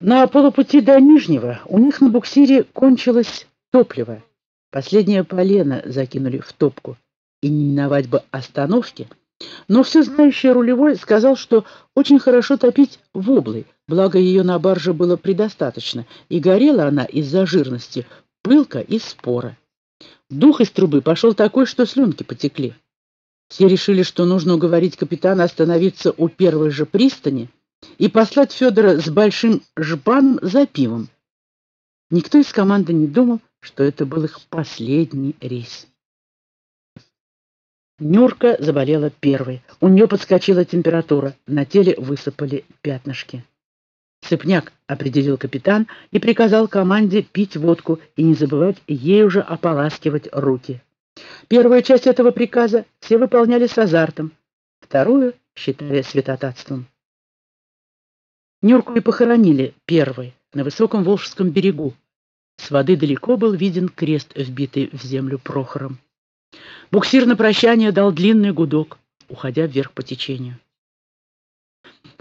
На полупути до Нижнего у них на буксире кончилось топливо. Последнее полено закинули в топку. И не миновать бы остановки. Но все знающий рулевой сказал, что очень хорошо топить воблой, благо ее на барже было предостаточно, и горела она из-за жирности, пылка и спора. Дух из трубы пошел такой, что слюнки потекли. Все решили, что нужно уговорить капитана остановиться у первой же пристани и послать Федора с большим жбаном за пивом. Никто из команды не думал, что это был их последний рейс. Нюрка заболела первой. У нее подскочила температура, на теле высыпали пятнышки. «Сыпняк», — определил капитан и приказал команде пить водку и не забывать ей уже ополаскивать руки. Первую часть этого приказа все выполняли с азартом, вторую считали святотатством. Нюрку и похоронили первой, на высоком Волжском берегу. С воды далеко был виден крест, вбитый в землю Прохором. Буксир на прощание дал длинный гудок, уходя вверх по течению.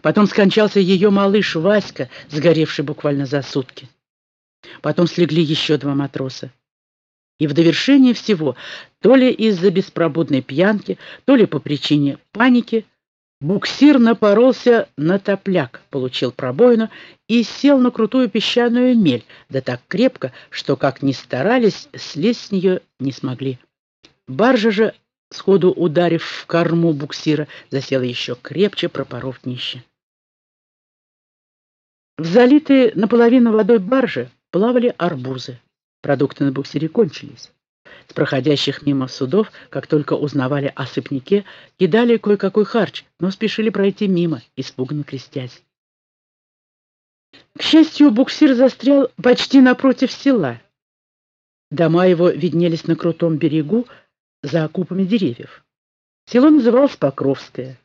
Потом скончался ее малыш Васька, сгоревший буквально за сутки. Потом слегли еще два матроса. И в довершение всего, то ли из-за беспробудной пьянки, то ли по причине паники, буксир напоролся на топляк, получил пробоину и сел на крутую песчаную мель, да так крепко, что, как ни старались, слезть с нее не смогли. Баржа же, сходу ударив в корму буксира, засела еще крепче, пропоров днище. В залитые наполовину водой баржи плавали арбузы. Продукты на буксире кончились. С проходящих мимо судов, как только узнавали о сыпнике, кидали кое-какой харч, но спешили пройти мимо, испуганно крестясь. К счастью, буксир застрял почти напротив села. Дома его виднелись на крутом берегу за окупами деревьев. Село называлось Покровское.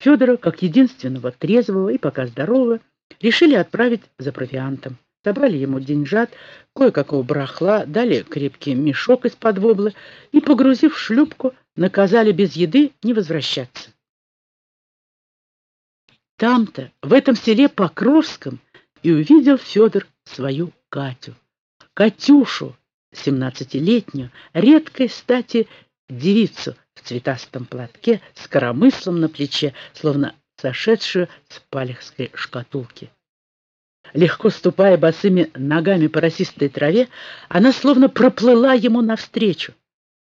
Федора, как единственного трезвого и пока здорового, решили отправить за провиантом. Собрали ему деньжат, кое-какого брахла, дали крепкий мешок из-под воблы и, погрузив шлюпку, наказали без еды не возвращаться. Там-то, в этом селе Покровском, и увидел Федор свою Катю. Катюшу, семнадцатилетнюю, редкой стати девицу в цветастом платке с коромыслом на плече, словно сошедшую с палехской шкатулки. Легко ступая босыми ногами по росистой траве, она словно проплыла ему навстречу,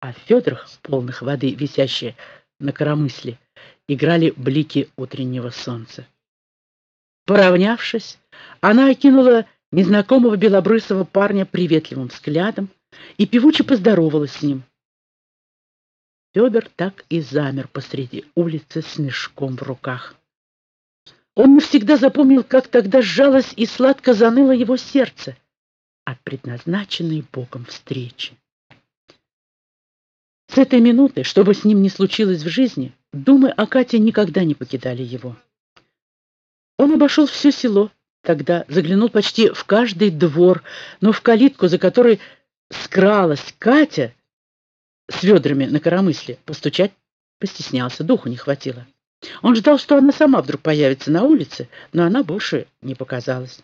а в Федорах, полных воды, висящие на коромысле, играли блики утреннего солнца. Поравнявшись, она окинула незнакомого белобрысого парня приветливым взглядом и певуче поздоровалась с ним. Федор так и замер посреди улицы с мешком в руках. Он навсегда запомнил, как тогда сжалось и сладко заныло его сердце от предназначенной Богом встречи. С этой минуты, что бы с ним ни случилось в жизни, думы о Кате никогда не покидали его. Он обошел все село, тогда заглянул почти в каждый двор, но в калитку, за которой скралась Катя с ведрами на коромысле, постучать постеснялся, духу не хватило. Он ждал, что она сама вдруг появится на улице, но она больше не показалась.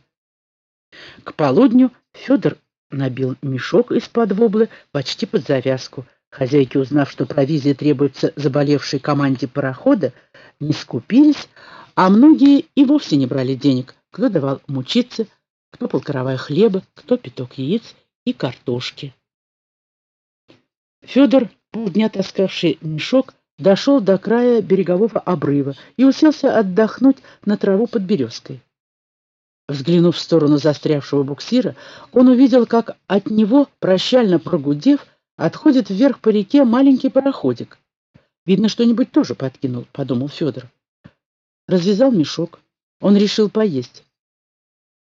К полудню Федор набил мешок из-под воблы почти под завязку. Хозяйки, узнав, что провизия требуется заболевшей команде парохода, не скупились, а многие и вовсе не брали денег. Кто давал мучиться, кто полкоровая хлеба, кто пяток яиц и картошки. Федор, полдня таскавший мешок, дошел до края берегового обрыва и уселся отдохнуть на траву под березкой. Взглянув в сторону застрявшего буксира, он увидел, как от него, прощально прогудев, отходит вверх по реке маленький пароходик. «Видно, что-нибудь тоже подкинул», — подумал Федор. Развязал мешок. Он решил поесть.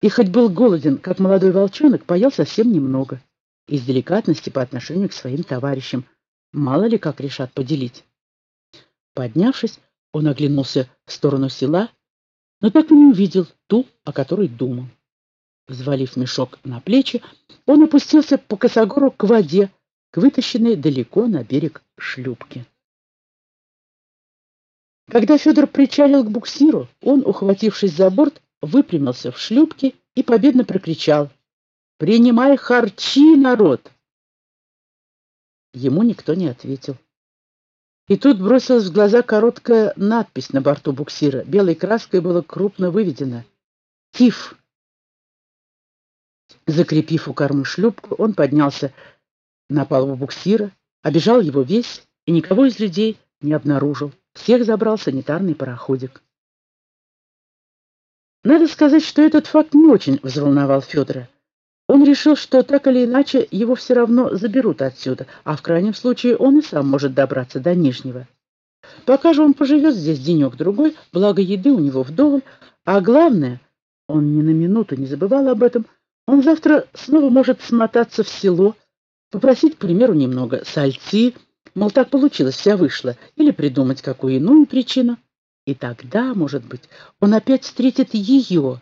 И хоть был голоден, как молодой волчонок, поел совсем немного. Из деликатности по отношению к своим товарищам. Мало ли как решат поделить. Поднявшись, он оглянулся в сторону села, но так и не увидел ту, о которой думал. Взвалив мешок на плечи, он опустился по косогору к воде, к вытащенной далеко на берег шлюпке. Когда Федор причалил к буксиру, он, ухватившись за борт, выпрямился в шлюпке и победно прокричал «Принимай харчи, народ!» Ему никто не ответил. И тут бросилась в глаза короткая надпись на борту буксира. Белой краской было крупно выведено «Тиф». Закрепив у кормы шлюпку, он поднялся на палубу буксира, обежал его весь и никого из людей не обнаружил. Всех забрал санитарный пароходик. Надо сказать, что этот факт не очень взволновал Федора. Он решил, что так или иначе его все равно заберут отсюда, а в крайнем случае он и сам может добраться до Нижнего. Пока же он поживет здесь денек-другой, благо еды у него вдоволь, а главное, он ни на минуту не забывал об этом, он завтра снова может смотаться в село, попросить, к примеру, немного сальцы, мол, так получилось, вся вышла, или придумать какую иную причину. И тогда, может быть, он опять встретит ее,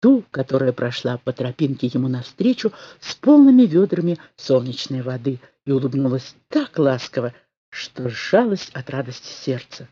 ту, которая прошла по тропинке ему навстречу с полными ведрами солнечной воды и улыбнулась так ласково, что сжалось от радости сердце.